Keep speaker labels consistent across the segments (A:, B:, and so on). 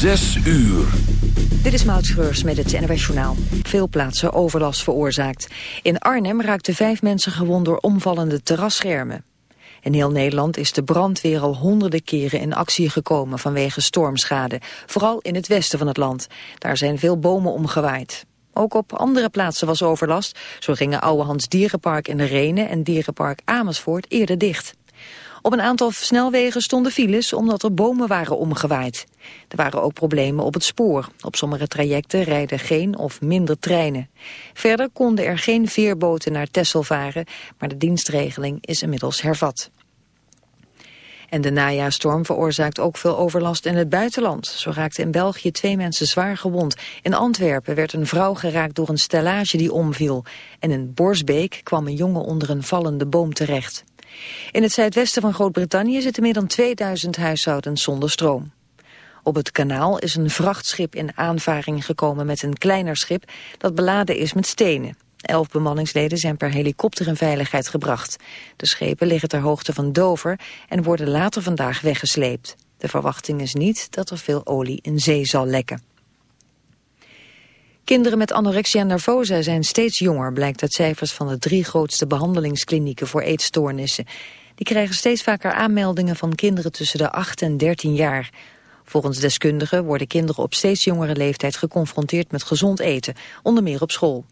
A: Zes uur.
B: Dit is Maud Schreurs met het NWS Journaal. Veel plaatsen overlast veroorzaakt. In Arnhem raakten vijf mensen gewond door omvallende terrasschermen. In heel Nederland is de brandweer al honderden keren in actie gekomen vanwege stormschade. Vooral in het westen van het land. Daar zijn veel bomen omgewaaid. Ook op andere plaatsen was overlast. Zo gingen Ouwehans Dierenpark in de Renen en Dierenpark Amersfoort eerder dicht. Op een aantal snelwegen stonden files omdat er bomen waren omgewaaid. Er waren ook problemen op het spoor. Op sommige trajecten rijden geen of minder treinen. Verder konden er geen veerboten naar Texel varen, maar de dienstregeling is inmiddels hervat. En de najaarstorm veroorzaakt ook veel overlast in het buitenland. Zo raakten in België twee mensen zwaar gewond. In Antwerpen werd een vrouw geraakt door een stellage die omviel. En in Borsbeek kwam een jongen onder een vallende boom terecht. In het zuidwesten van Groot-Brittannië zitten meer dan 2000 huishoudens zonder stroom. Op het kanaal is een vrachtschip in aanvaring gekomen met een kleiner schip dat beladen is met stenen. Elf bemanningsleden zijn per helikopter in veiligheid gebracht. De schepen liggen ter hoogte van Dover en worden later vandaag weggesleept. De verwachting is niet dat er veel olie in zee zal lekken. Kinderen met anorexia nervosa zijn steeds jonger, blijkt uit cijfers van de drie grootste behandelingsklinieken voor eetstoornissen. Die krijgen steeds vaker aanmeldingen van kinderen tussen de 8 en 13 jaar. Volgens deskundigen worden kinderen op steeds jongere leeftijd geconfronteerd met gezond eten, onder meer op school.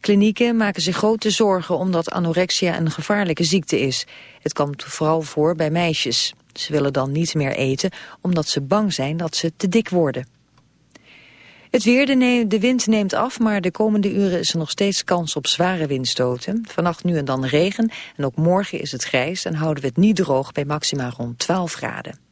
B: Klinieken maken zich grote zorgen omdat anorexia een gevaarlijke ziekte is. Het komt vooral voor bij meisjes. Ze willen dan niet meer eten omdat ze bang zijn dat ze te dik worden. Het weer, de, de, wind neemt af, maar de komende uren is er nog steeds kans op zware windstoten. Vannacht nu en dan regen en ook morgen is het grijs en houden we het niet droog bij maxima rond 12 graden.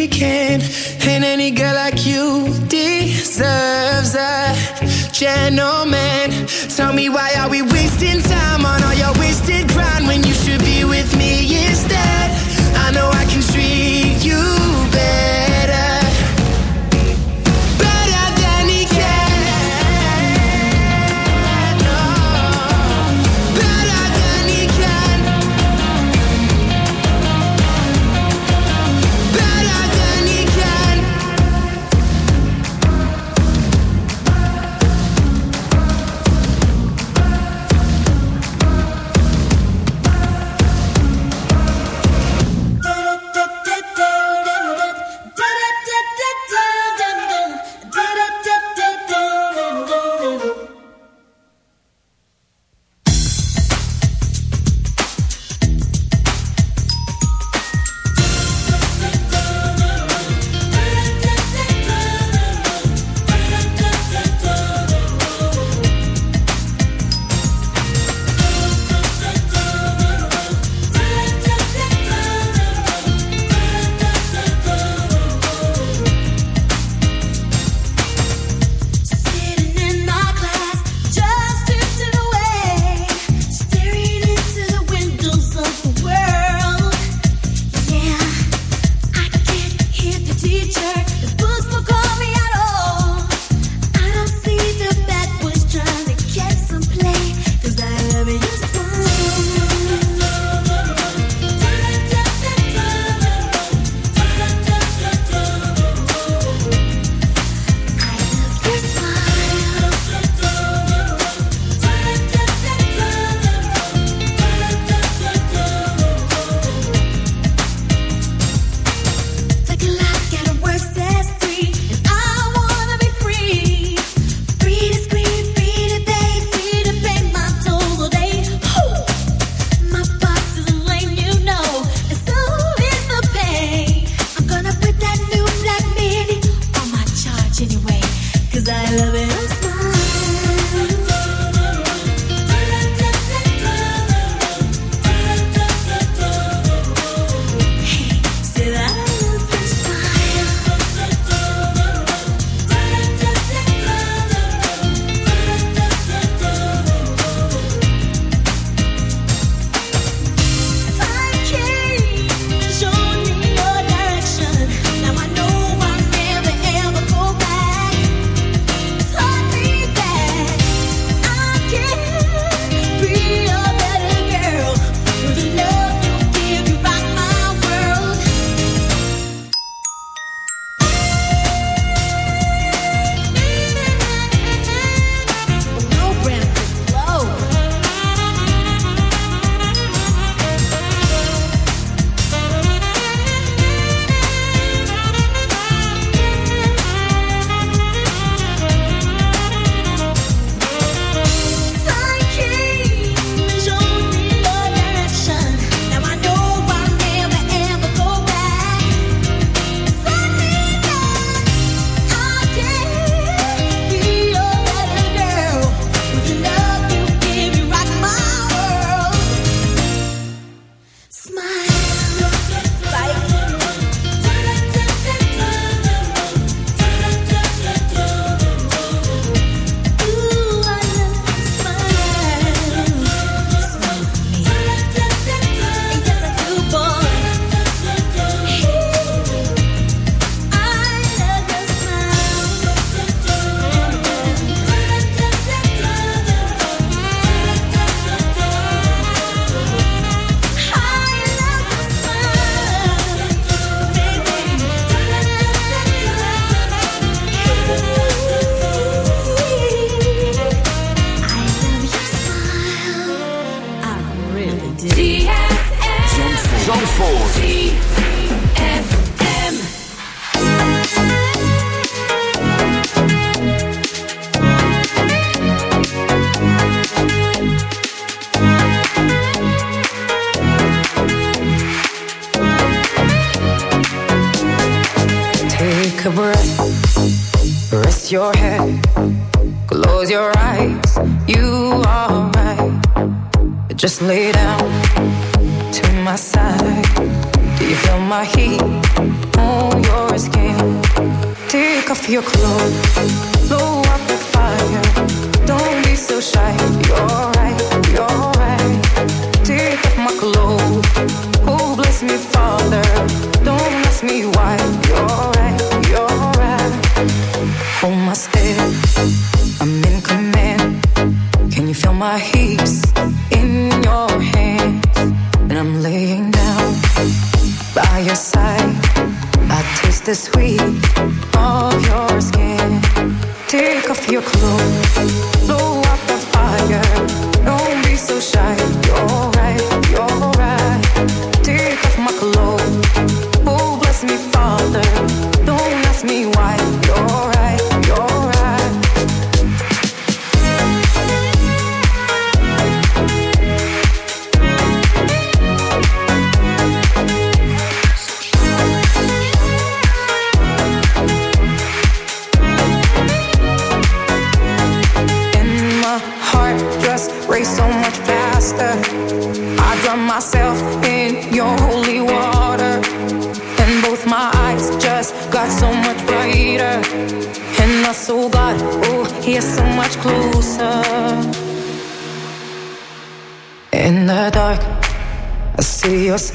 C: weekend. And any girl like you deserves a gentleman. Tell me why are we wasting time on
D: Smile.
C: Take
D: off your clothes.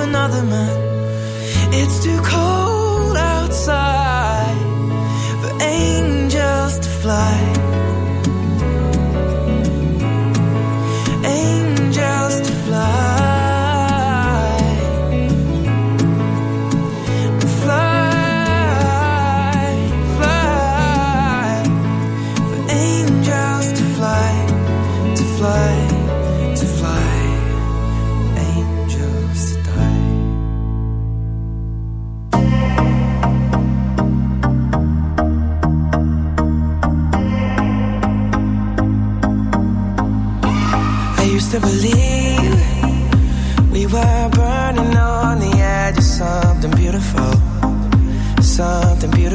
E: another man. It's too cold outside for angels to fly.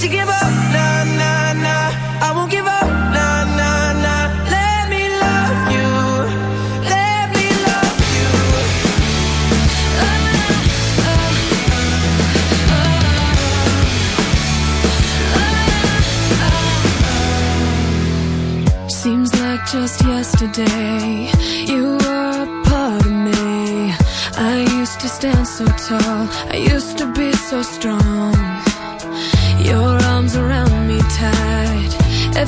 E: Don't you
F: give up, nah, nah, nah. I won't give up, nah, nah, nah. Let me love you. Let me love you. Uh, uh, uh, Seems like just yesterday, you were
G: a part of me. I
H: used to stand so tall, I
G: used to
F: be so strong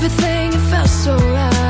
F: Everything it felt so right.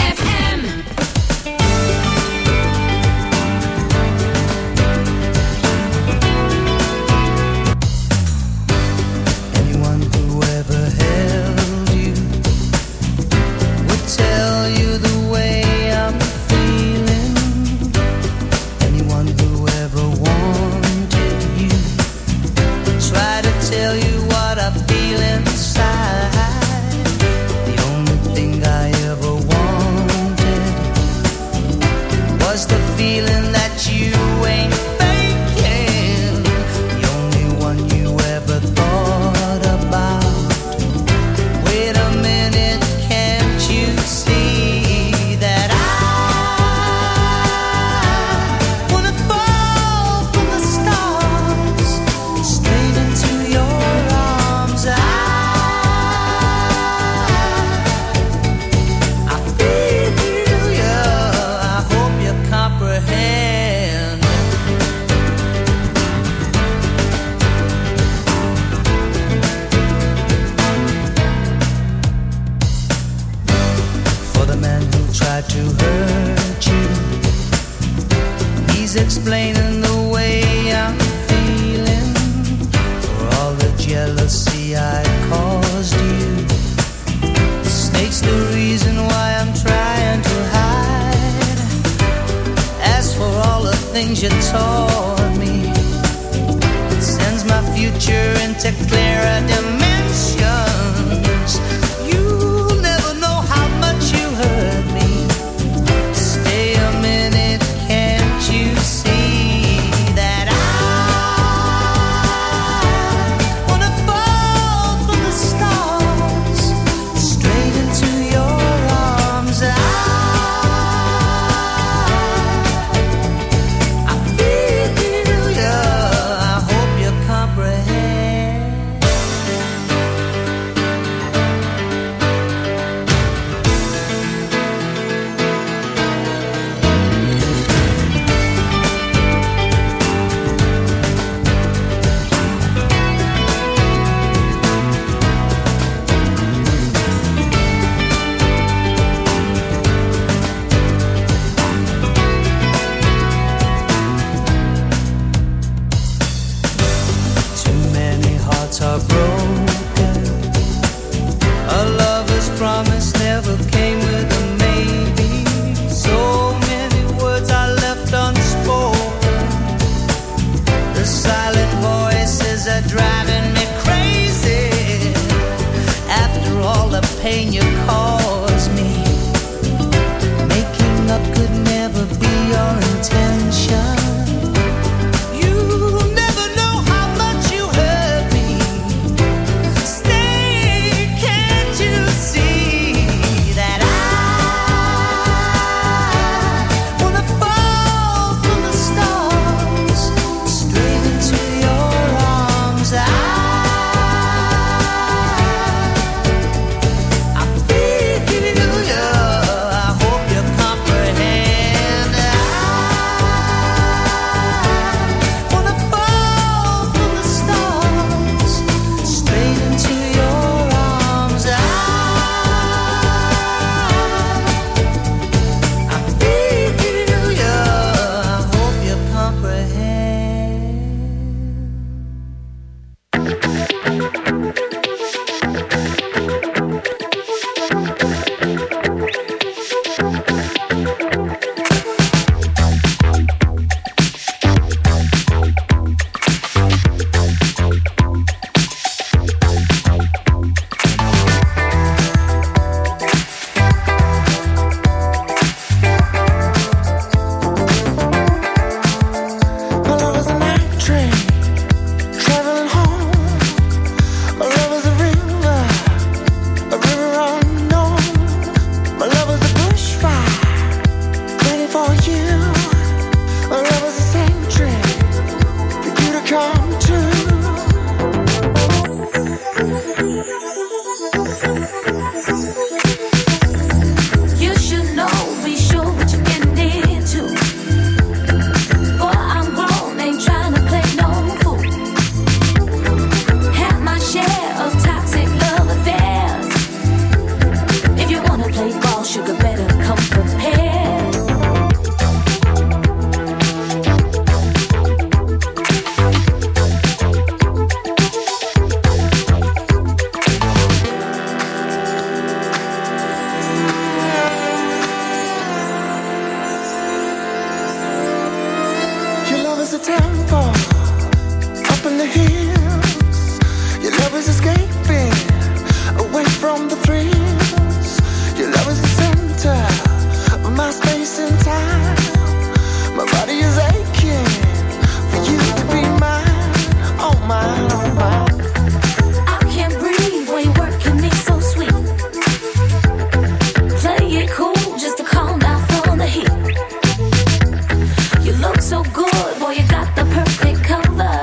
F: so good, boy, you got the perfect cover.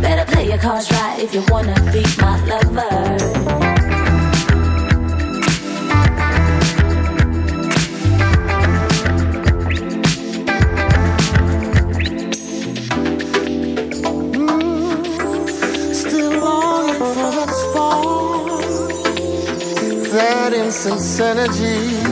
F: Better play your cards right if you wanna be my lover.
G: that energy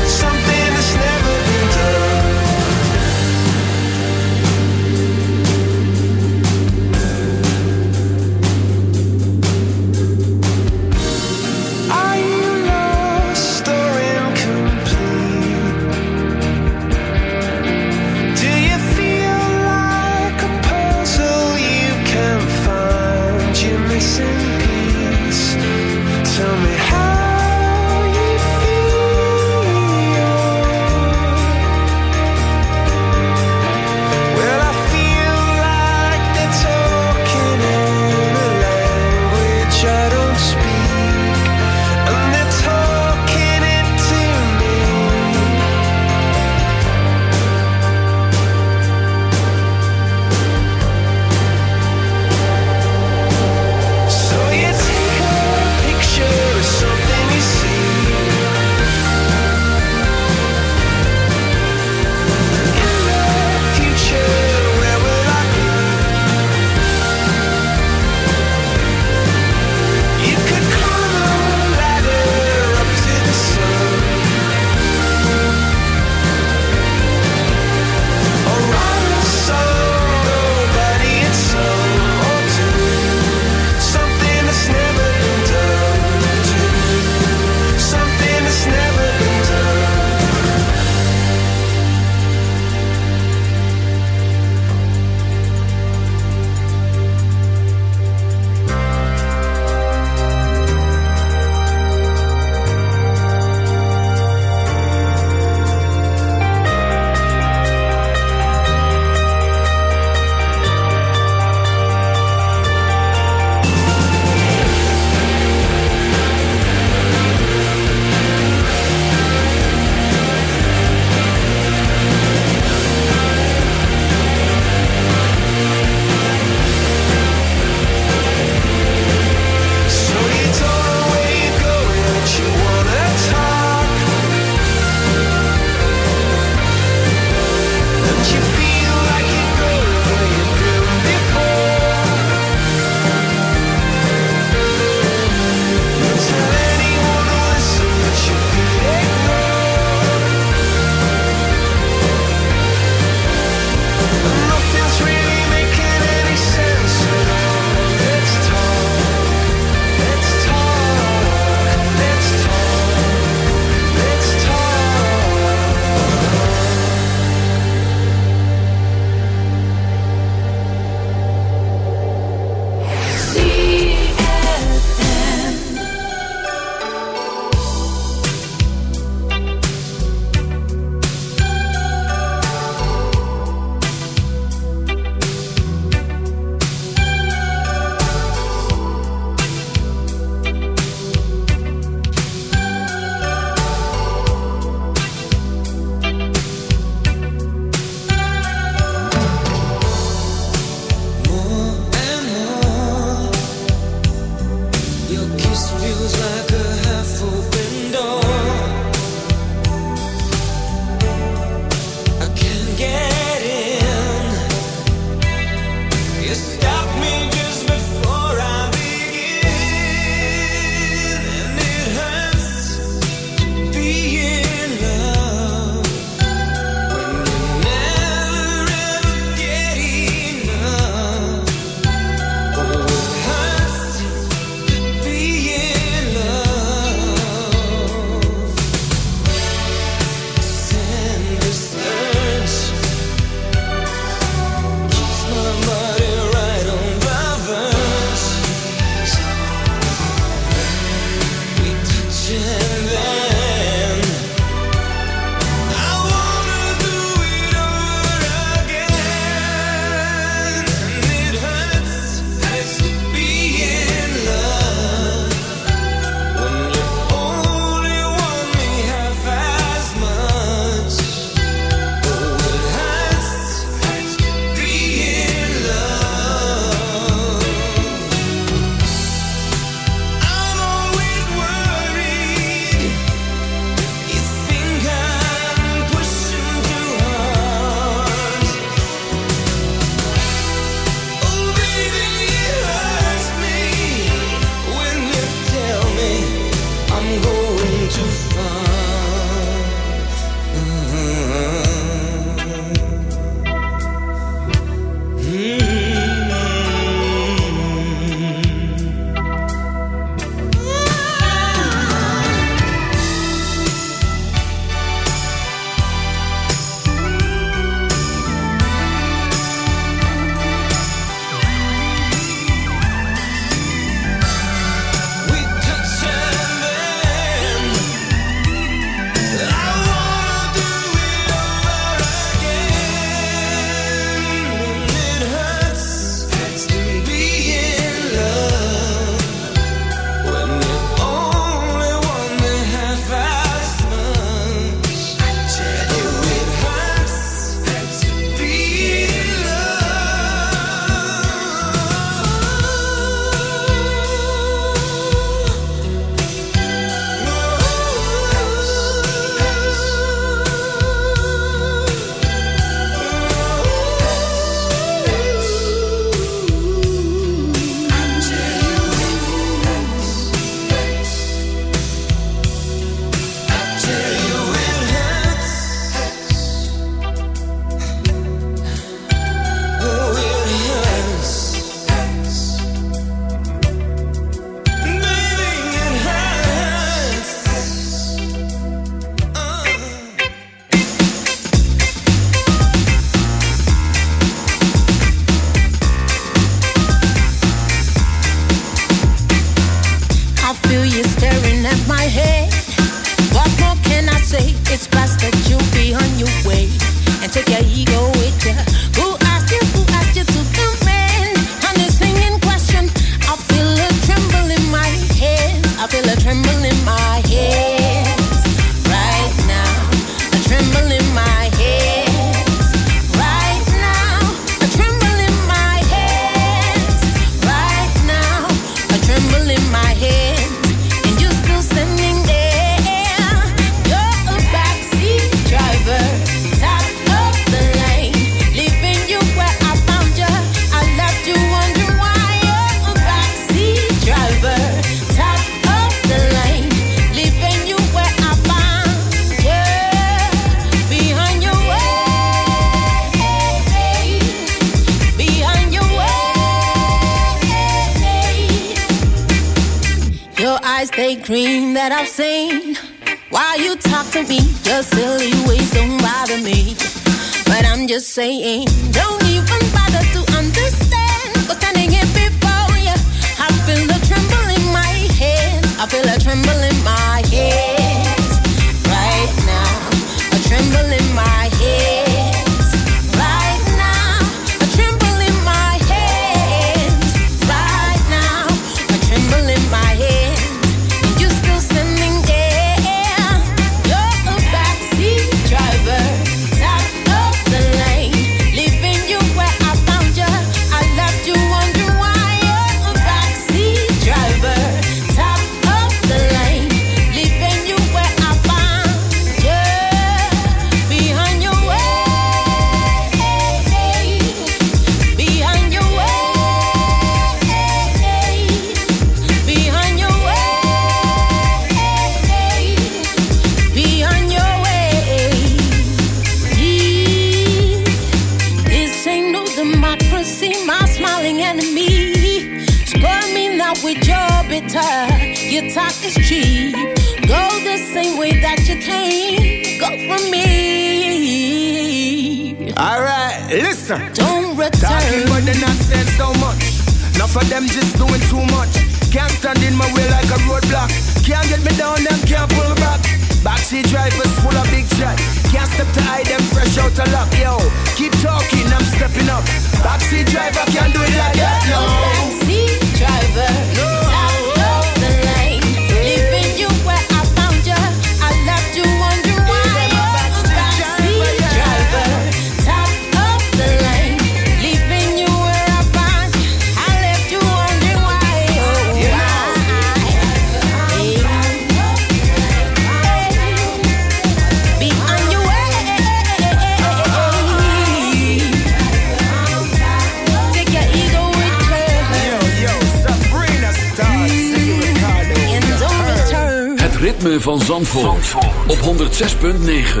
A: 106.9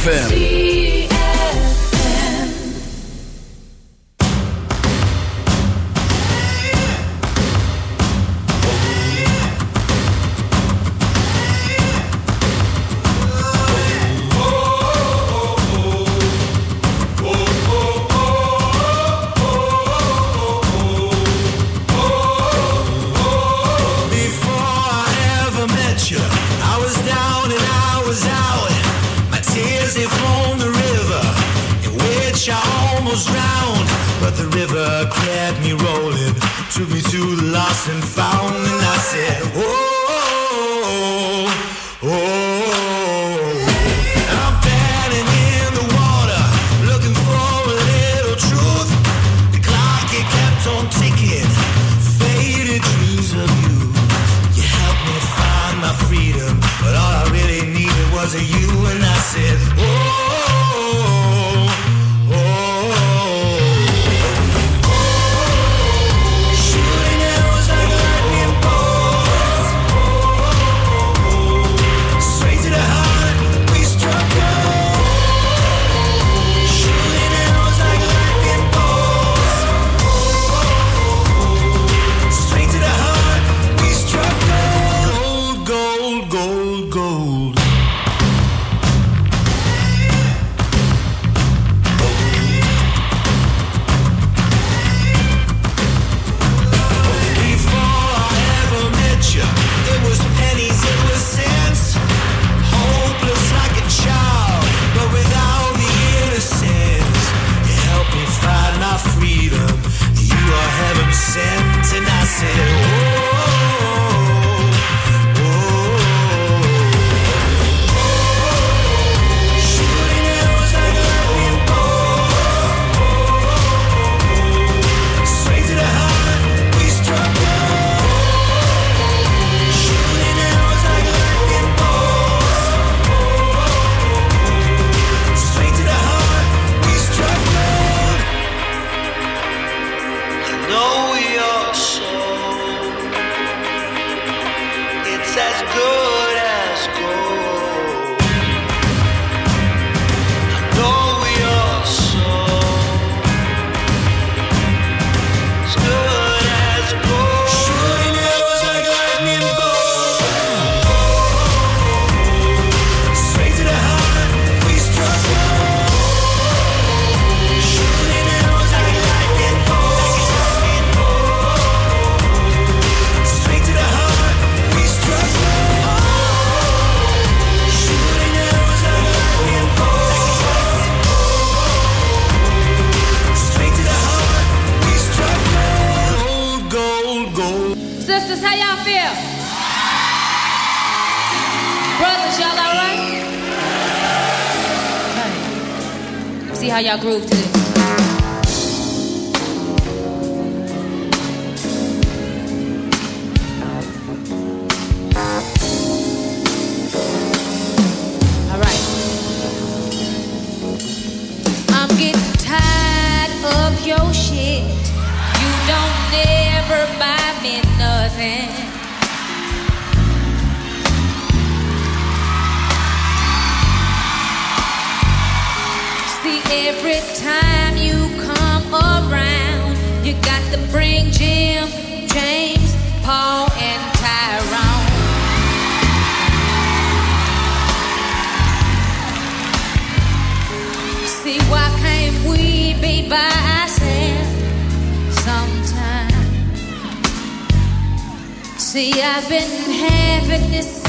I: FM. I've been having this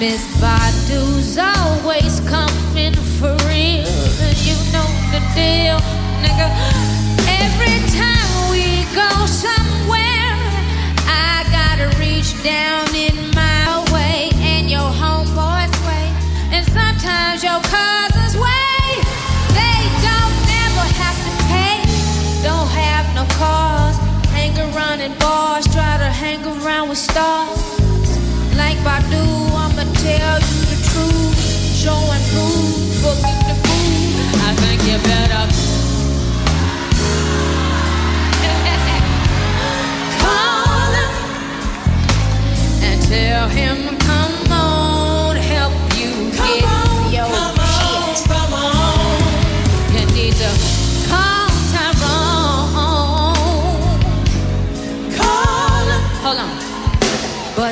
I: Miss Badu's always coming for real. You know the deal, nigga. Every time we go somewhere, I gotta reach down in my way and your homeboy's way. And sometimes your cousin's way. They don't never have to pay, don't have no cars. Hang around in bars, try to hang around with stars. Like Badu, I'ma tell you the truth. The food. I think you better call him and tell him,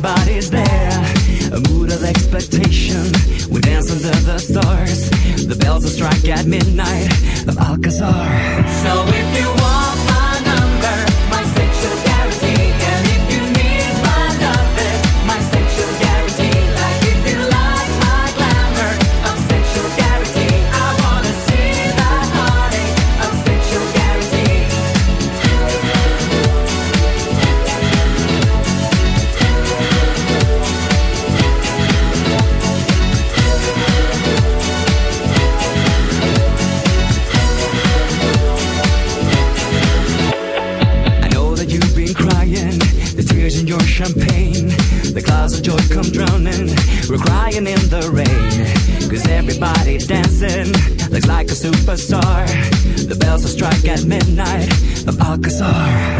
J: Everybody's there. A mood of expectation, we dance under the stars. The bells will strike at midnight of Alcazar.
K: So if you want
J: superstar. The bells will strike at midnight of Alcazar.